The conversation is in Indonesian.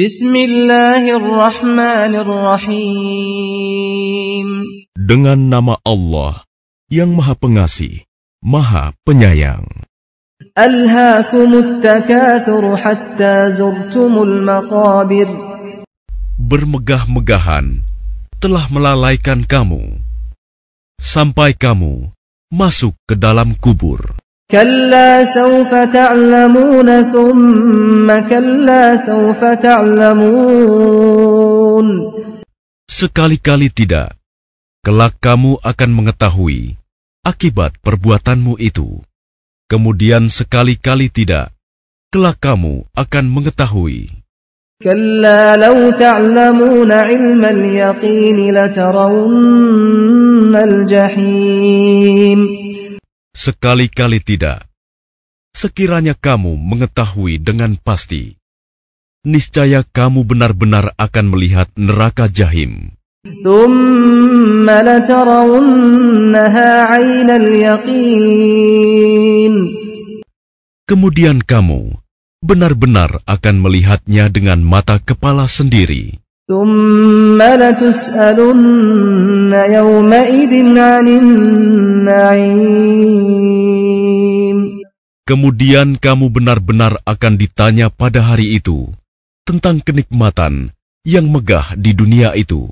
Bismillahirrahmanirrahim. Dengan nama Allah yang Maha Pengasih, Maha Penyayang. Alhaakumut takatsur hatta zurtumul maqabir. Bermegah-megahan telah melalaikan kamu sampai kamu masuk ke dalam kubur. كلا سوف تعلمون ثم كلا سوف تعلمون Sekali-kali tidak, kelak kamu akan mengetahui akibat perbuatanmu itu. Kemudian sekali-kali tidak, kelak kamu akan mengetahui. كلا لو تعلمون علم اليقين لترون الجحيم sekali-kali tidak. Sekiranya kamu mengetahui dengan pasti, niscaya kamu benar-benar akan melihat neraka jahim. Kemudian kamu benar-benar akan melihatnya dengan mata kepala sendiri. Kemudian kamu benar-benar akan ditanya pada hari itu tentang kenikmatan yang megah di dunia itu.